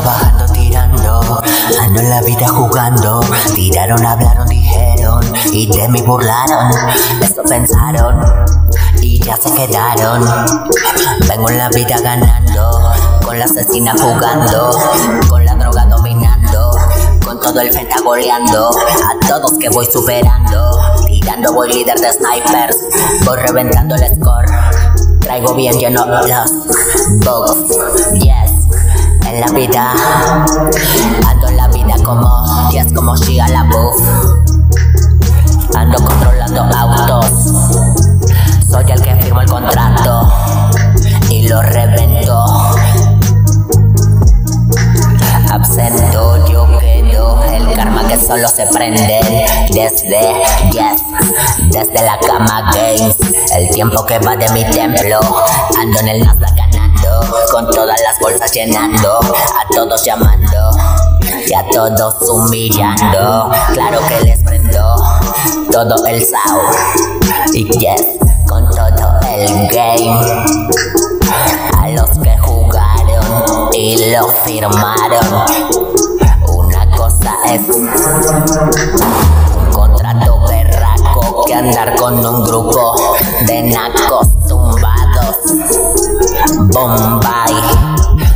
Bajando, tirando. Ando en la vida jugando. Tiraron, hablaron, dijeron. Y de mí burlaron. Eso pensaron. Y ya se quedaron. Vengo en la vida ganando. Con la asesina jugando. Con la droga dominando. Con todo el fenta goleando. A todos que voy superando. Tirando, voy líder de snipers. Voy reventando el score. Traigo bien lleno los books. Ando en la vida como yes, como Shia la. Ando controlando autos. Soy el que firmo el contrato y lo revento. Absento, yo quedo. El karma que solo se prende desde, yes, desde la cama games. El tiempo que va de mi templo. Ando en el Nasdaq con todas las bolsas llenando, a todos llamando y a todos humillando. Claro que les prendo todo el sound y yes, con todo el game. A los que jugaron y lo firmaron, una cosa es un contrato berraco que andar con un grupo de nacos. Bombay.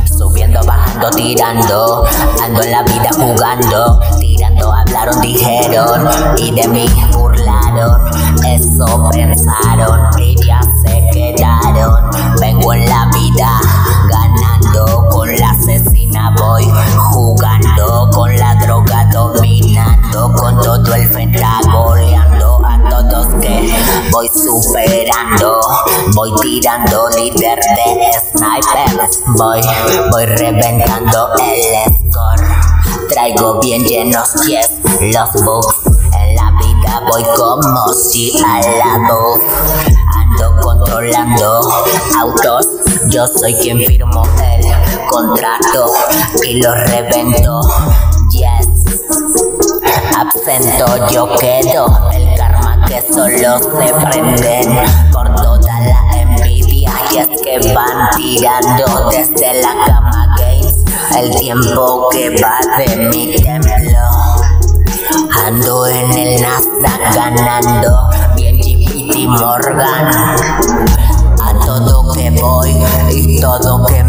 Subiendo, bajando, tirando. Ando en la vida jugando. Tirando, hablaron, dijeron. Y de mí burlaron. Eso pensaron. Voy tirando líder de snipers. Voy, voy reventando el score. Traigo bien llenos yes, los books. En la vida voy como si al lado. Ando controlando autos. Yo soy quien firmo el contrato y lo revento. Yes. Absento yo quedo. El karma que solo se prenden van tirando desde la cama games. El tiempo que va de mi templo. Ando en el Nasdaq ganando. Bien GPT Morgan. A todo que voy y todo que me